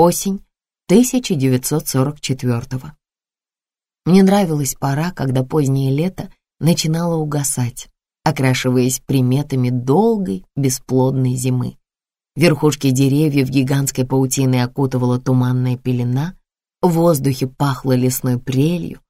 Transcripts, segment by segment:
Осень 1944 Мне нравилась пора, когда позднее лето начинало угасать, окрашиваясь приметами долгой, бесплодной зимы. Верхушки деревьев гигантской паутиной окутывала туманная пелена, в воздухе пахло лесной прелью,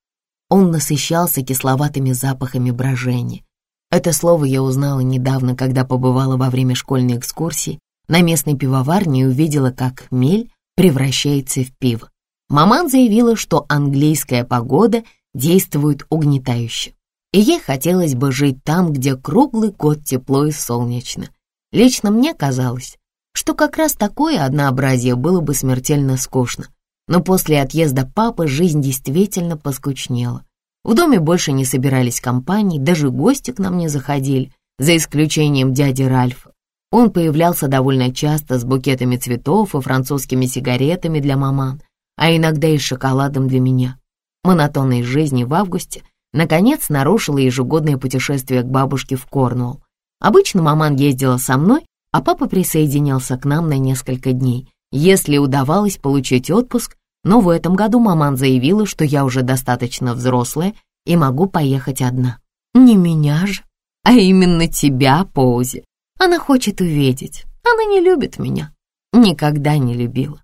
он насыщался кисловатыми запахами брожения. Это слово я узнала недавно, когда побывала во время школьной экскурсии на местной пивоварне и увидела, как мель превращается в пиво. Маман заявила, что английская погода действует угнетающе, и ей хотелось бы жить там, где круглый год тепло и солнечно. Лично мне казалось, что как раз такое однообразие было бы смертельно скучно, но после отъезда папы жизнь действительно поскучнела. В доме больше не собирались компании, даже гости к нам не заходили, за исключением дяди Ральфа. Он появлялся довольно часто с букетами цветов и французскими сигаретами для маман, а иногда и шоколадом для меня. Монотонность жизни в августе наконец нарушила ежегодное путешествие к бабушке в Корнуолл. Обычно маман ездила со мной, а папа присоединялся к нам на несколько дней, если удавалось получить отпуск но в этом году маман заявила, что я уже достаточно взрослая и могу поехать одна. Не меня же, а именно тебя, Поузи. Она хочет увидеть. Она не любит меня. Никогда не любила.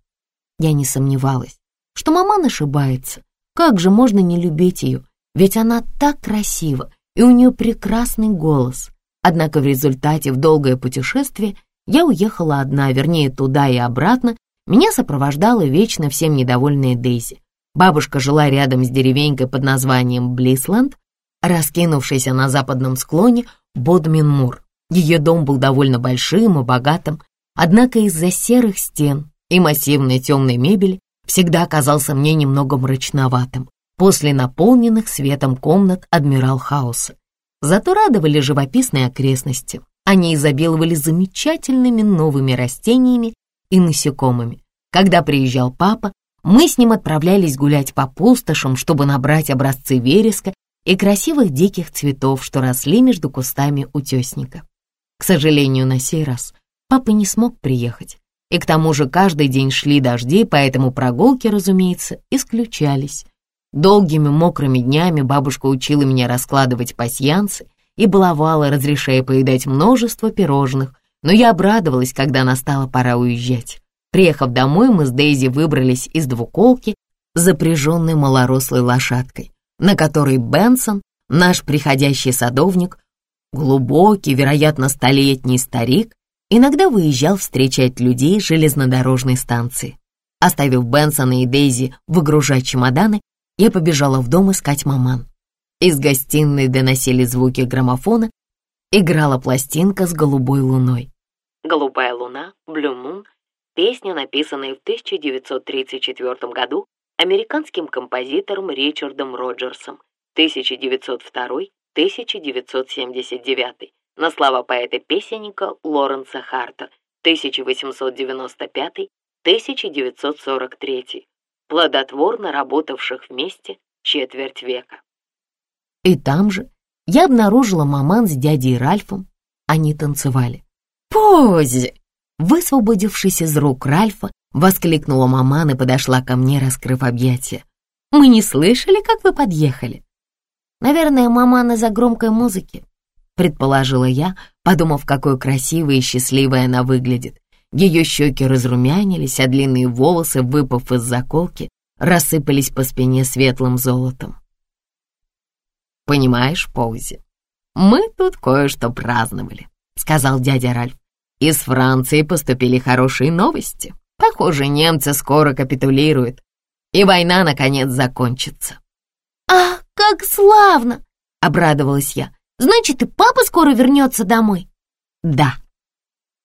Я не сомневалась, что маман ошибается. Как же можно не любить ее? Ведь она так красива, и у нее прекрасный голос. Однако в результате в долгое путешествие я уехала одна, вернее, туда и обратно, меня сопровождала вечно всем недовольная Дейзи. Бабушка жила рядом с деревенькой под названием Блисланд, раскинувшейся на западном склоне Бодмин-Мур. Ее дом был довольно большим и богатым, однако из-за серых стен и массивной темной мебели всегда казался мне немного мрачноватым после наполненных светом комнат Адмирал Хауса. Зато радовали живописные окрестности. Они изобиловали замечательными новыми растениями и насекомыми. Когда приезжал папа, мы с ним отправлялись гулять по пустошам, чтобы набрать образцы вереска и красивых диких цветов, что росли между кустами утесника. К сожалению, на сей раз папа не смог приехать, и к тому же каждый день шли дожди, поэтому прогулки, разумеется, исключались. Долгими мокрыми днями бабушка учила меня раскладывать пасьянцы и баловала, разрешая поедать множество пирожных, но я обрадовалась, когда настала пора уезжать. Приехав домой, мы с Дейзи выбрались из двуколки, запряженной малорослой лошадкой, на которой Бенсон, наш приходящий садовник, глубокий, вероятно, столетний старик, иногда выезжал встречать людей с железнодорожной станции. Оставив Бенсона и Дейзи выгружать чемоданы, я побежала в дом искать маман. Из гостиной доносили звуки граммофона, играла пластинка с голубой луной. «Голубая луна», «Blue Moon» — песня, написанная в 1934 году американским композитором Ричардом Роджерсом 1902-1979 на слова поэта-песенника Лоренса Харта 1895-1943, плодотворно работавших вместе четверть века. И там же я обнаружила маман с дядей Ральфом. Они танцевали. «Пози!» Высвободившись из рук Ральфа, воскликнула маман и подошла ко мне, раскрыв объятия. «Мы не слышали, как вы подъехали?» «Наверное, маман из-за громкой музыки», предположила я, подумав, какой красивой и счастливой она выглядит. Ее щеки разрумянились, а длинные волосы, выпав из заколки, рассыпались по спине светлым золотом. «Понимаешь, Поузи, мы тут кое-что праздновали», — сказал дядя Ральф. Из Франции поступили хорошие новости. Похоже, немцы скоро капитулируют, и война, наконец, закончится. «Ах, как славно!» — обрадовалась я. «Значит, и папа скоро вернется домой?» «Да».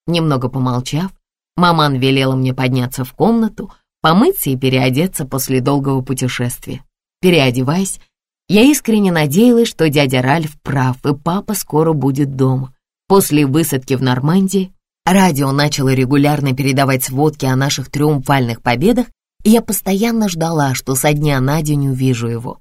Немного помолчав, маман велела мне подняться в комнату, помыться и переодеться после долгого путешествия. Переодеваясь, я искренне надеялась, что дядя Ральф прав, и папа скоро будет дома. После высадки в Нормандии Радио начало регулярно передавать сводки о наших триумфальных победах, и я постоянно ждала, что со дня на день увижу его.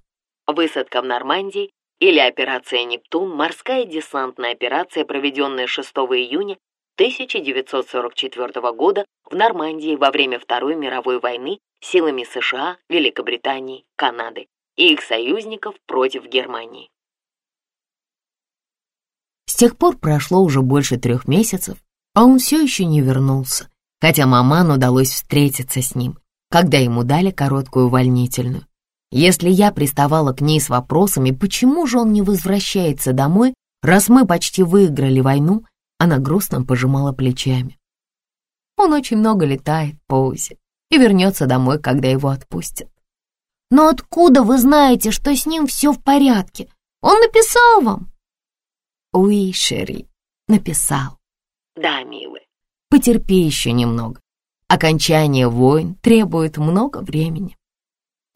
Высадка в Нормандии или операция «Нептун» — морская десантная операция, проведенная 6 июня 1944 года в Нормандии во время Второй мировой войны силами США, Великобритании, Канады и их союзников против Германии. С тех пор прошло уже больше трех месяцев, а он все еще не вернулся, хотя маман удалось встретиться с ним, когда ему дали короткую увольнительную. Если я приставала к ней с вопросами, почему же он не возвращается домой, раз мы почти выиграли войну, она грустно пожимала плечами. Он очень много летает по Узе и вернется домой, когда его отпустят. «Но откуда вы знаете, что с ним все в порядке? Он написал вам?» «Уи, Шерри, написал». «Да, милый». «Потерпи еще немного. Окончание войн требует много времени».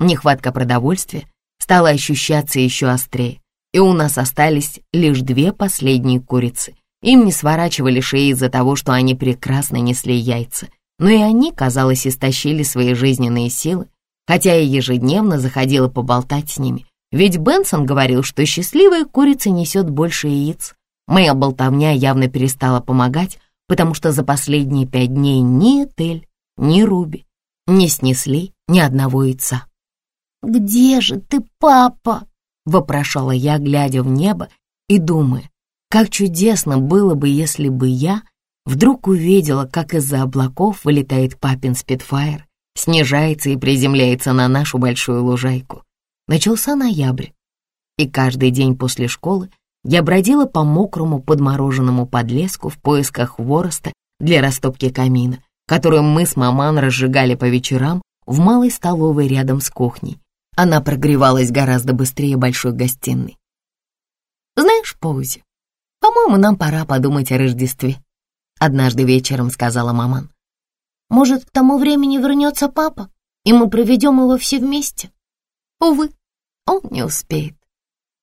Нехватка продовольствия стала ощущаться еще острее, и у нас остались лишь две последние курицы. Им не сворачивали шеи из-за того, что они прекрасно несли яйца, но и они, казалось, истощили свои жизненные силы, хотя я ежедневно заходила поболтать с ними, ведь Бенсон говорил, что счастливая курица несет больше яиц. Моя болтовня явно перестала помогать, потому что за последние пять дней ни Этель, ни Руби не снесли ни одного яйца. «Где же ты, папа?» — вопрошала я, глядя в небо и думая, как чудесно было бы, если бы я вдруг увидела, как из-за облаков вылетает папин спидфайр, снижается и приземляется на нашу большую лужайку. Начался ноябрь, и каждый день после школы я бродила по мокрому подмороженному подлеску в поисках вороста для растопки камина, которую мы с маман разжигали по вечерам в малой столовой рядом с кухней, она прогревалась гораздо быстрее большой гостиной. «Знаешь, Поузи, по-моему, нам пора подумать о Рождестве», — однажды вечером сказала маман. «Может, к тому времени вернется папа, и мы проведем его все вместе?» «Увы, он не успеет.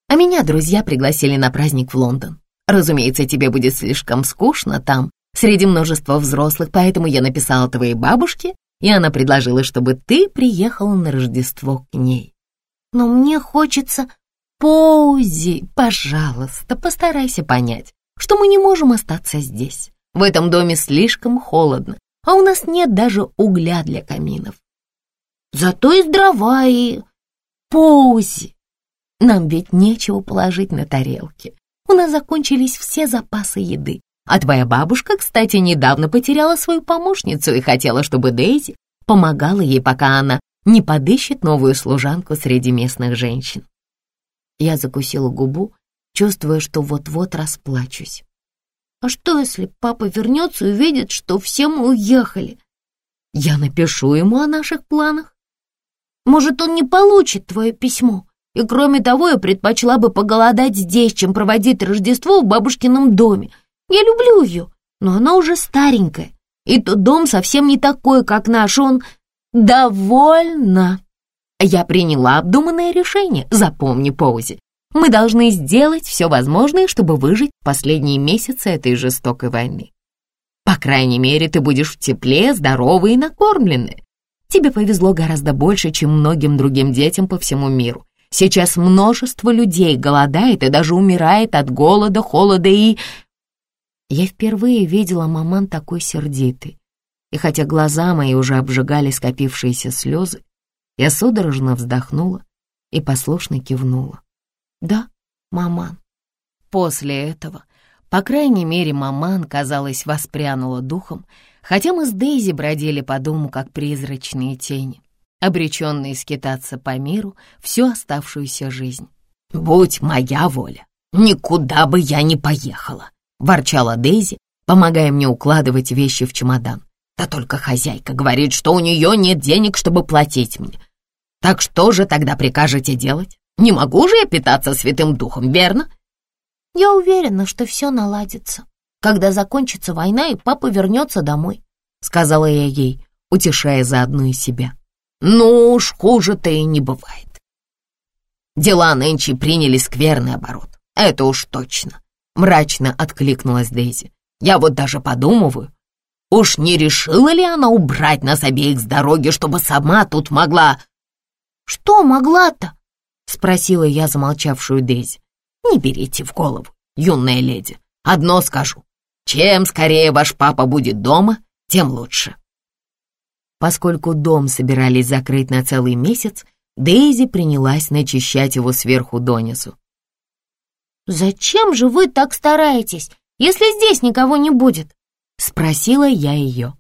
А меня друзья пригласили на праздник в Лондон. Разумеется, тебе будет слишком скучно там, среди множества взрослых, поэтому я написала твоей бабушке и она предложила, чтобы ты приехала на Рождество к ней. Но мне хочется... Поузи, пожалуйста, постарайся понять, что мы не можем остаться здесь. В этом доме слишком холодно, а у нас нет даже угля для каминов. Зато и дрова, и... Поузи, нам ведь нечего положить на тарелки. У нас закончились все запасы еды, а твоя бабушка, кстати, недавно потеряла свою помощницу и хотела, чтобы Дейзи помогала ей, пока она не подыщет новую служанку среди местных женщин. Я закусила губу, чувствуя, что вот-вот расплачусь. «А что, если папа вернется и увидит, что все мы уехали?» «Я напишу ему о наших планах». «Может, он не получит твое письмо?» И кроме того, я предпочла бы поголодать здесь, чем проводить Рождество в бабушкином доме. Я люблю ее, но она уже старенькая, и тот дом совсем не такой, как наш, он довольно. Я приняла обдуманное решение, запомни, Поузи. Мы должны сделать все возможное, чтобы выжить последние месяцы этой жестокой войны. По крайней мере, ты будешь в тепле, здоровой и накормленной. Тебе повезло гораздо больше, чем многим другим детям по всему миру. Сейчас множество людей голодает и даже умирает от голода, холода и я впервые видела маман такой сердитой, и хотя глаза мои уже обжигали скопившиеся слезы, я судорожно вздохнула и послушно кивнула. «Да, маман». После этого, по крайней мере, маман, казалось, воспрянула духом, хотя мы с Дейзи бродили по дому, как призрачные тени, обреченные скитаться по миру всю оставшуюся жизнь. «Будь моя воля, никуда бы я не поехала», — ворчала Дейзи, помогая мне укладывать вещи в чемодан. «Да только хозяйка говорит, что у нее нет денег, чтобы платить мне. Так что же тогда прикажете делать? Не могу же я питаться святым духом, верно?» «Я уверена, что все наладится, когда закончится война и папа вернется домой», — сказала я ей, утешая заодно и себя. «Ну уж хуже-то и не бывает. Дела нынче приняли скверный оборот, это уж точно мрачно откликнулась Дейзи. «Я вот даже подумываю, уж не решила ли она убрать нас обеих с дороги, чтобы сама тут могла...» «Что могла-то?» — спросила я замолчавшую Дейзи. «Не берите в голову, юная леди. Одно скажу. Чем скорее ваш папа будет дома, тем лучше. Поскольку дом собирались закрыть на целый месяц, Дейзи принялась начищать его сверху донизу. «Зачем же вы так стараетесь, если здесь никого не будет?» — спросила я ее.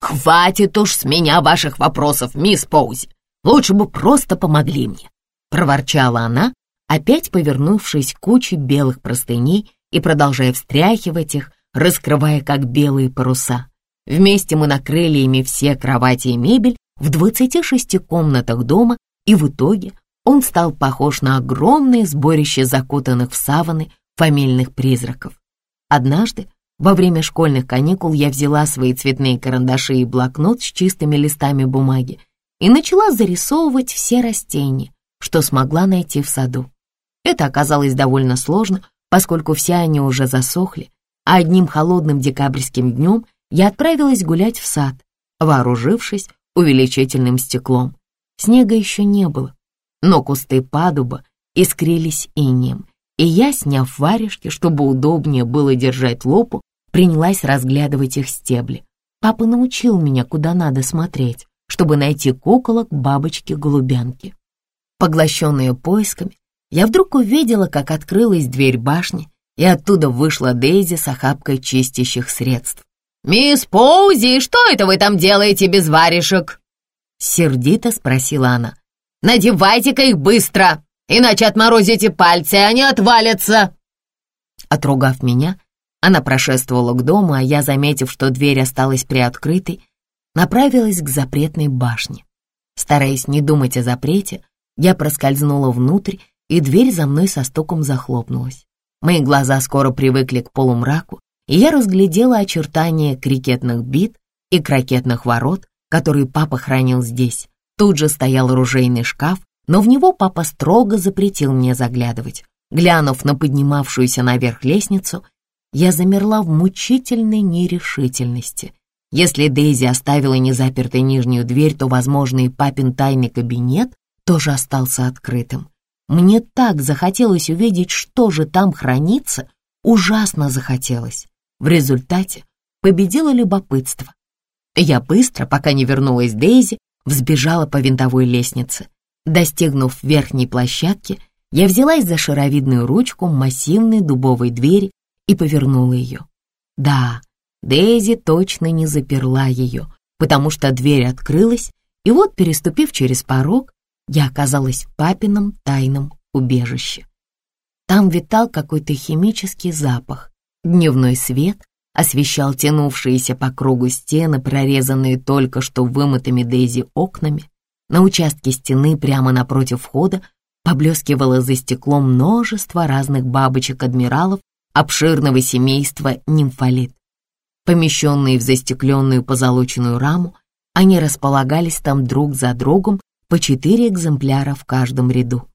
«Хватит уж с меня ваших вопросов, мисс Поузи. Лучше бы просто помогли мне», — проворчала она, опять повернувшись к куче белых простыней и продолжая встряхивать их, раскрывая как белые паруса. Вместе мы накрыли ими все кровати и мебель в 26 комнатах дома, и в итоге он стал похож на огромное сборище закутанных в саваны фамильных призраков. Однажды, во время школьных каникул, я взяла свои цветные карандаши и блокнот с чистыми листами бумаги и начала зарисовывать все растения, что смогла найти в саду. Это оказалось довольно сложно, поскольку все они уже засохли, а одним холодным декабрьским днем я отправилась гулять в сад, вооружившись увеличительным стеклом. Снега еще не было, но кусты падуба искрились инеем, и я, сняв варежки, чтобы удобнее было держать лопу, принялась разглядывать их стебли. Папа научил меня, куда надо смотреть, чтобы найти куколок бабочки-голубянки. Поглощенные поисками, я вдруг увидела, как открылась дверь башни, и оттуда вышла Дейзи с охапкой чистящих средств. «Мисс Поузи, что это вы там делаете без варежек?» Сердито спросила она. «Надевайте-ка их быстро, иначе отморозите пальцы, и они отвалятся!» Отругав меня, она прошествовала к дому, а я, заметив, что дверь осталась приоткрытой, направилась к запретной башне. Стараясь не думать о запрете, я проскользнула внутрь, и дверь за мной со стуком захлопнулась. Мои глаза скоро привыкли к полумраку, и я разглядела очертания крикетных бит и крокетных ворот, которые папа хранил здесь. Тут же стоял оружейный шкаф, но в него папа строго запретил мне заглядывать. Глянув на поднимавшуюся наверх лестницу, я замерла в мучительной нерешительности. Если Дейзи оставила незапертой нижнюю дверь, то, возможно, и папин тайный кабинет тоже остался открытым. Мне так захотелось увидеть, что же там хранится, ужасно захотелось. В результате победило любопытство. Я быстро, пока не вернулась Дейзи, взбежала по винтовой лестнице. Достигнув верхней площадки, я взялась за шаровидную ручку массивной дубовой двери и повернула ее. Да, Дейзи точно не заперла ее, потому что дверь открылась, и вот, переступив через порог, я оказалась в папином тайном убежище. Там витал какой-то химический запах. Дневной свет освещал тянувшиеся по кругу стены, прорезанные только что вымытыми Дейзи окнами. На участке стены прямо напротив входа поблескивало за стеклом множество разных бабочек-адмиралов обширного семейства нимфолит. Помещенные в застекленную позолоченную раму, они располагались там друг за другом по четыре экземпляра в каждом ряду.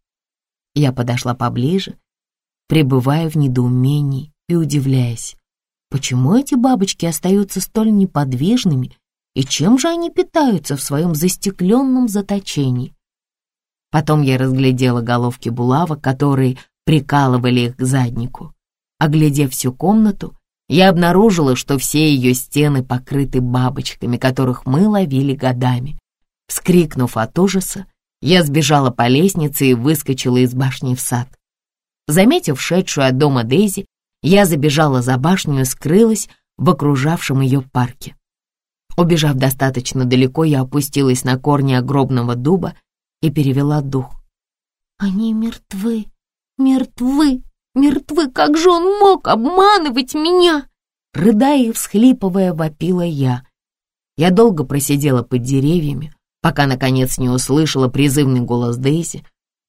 Я подошла поближе, пребывая в недоумении и удивляясь, почему эти бабочки остаются столь неподвижными и чем же они питаются в своем застекленном заточении. Потом я разглядела головки булавок, которые прикалывали их к заднику. Оглядев всю комнату, я обнаружила, что все ее стены покрыты бабочками, которых мы ловили годами. Вскрикнув от ужаса, я сбежала по лестнице и выскочила из башни в сад. Заметив шедшую от дома Дейзи, я забежала за башню и скрылась в окружавшем ее парке. Убежав достаточно далеко, я опустилась на корни огромного дуба и перевела дух. «Они мертвы, мертвы, мертвы! Как же он мог обманывать меня?» Рыдая и всхлипывая, вопила я. Я долго просидела под деревьями, пока, наконец, не услышала призывный голос Дейзи.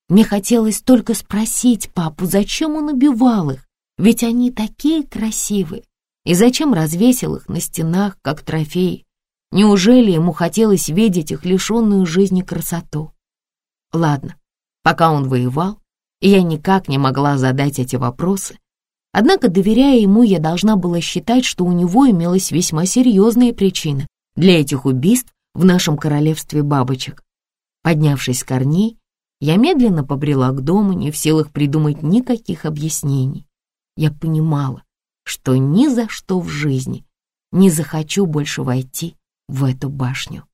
Мне хотелось только спросить папу, зачем он убивал их, ведь они такие красивые, и зачем развесил их на стенах, как трофеи. Неужели ему хотелось видеть их лишенную жизни красоту? Ладно, пока он воевал, я никак не могла задать эти вопросы, однако, доверяя ему, я должна была считать, что у него имелась весьма серьезная причина для этих убийств в нашем королевстве бабочек. Поднявшись с корней, я медленно побрела к дому, не в силах придумать никаких объяснений. Я понимала, что ни за что в жизни не захочу больше войти в эту башню.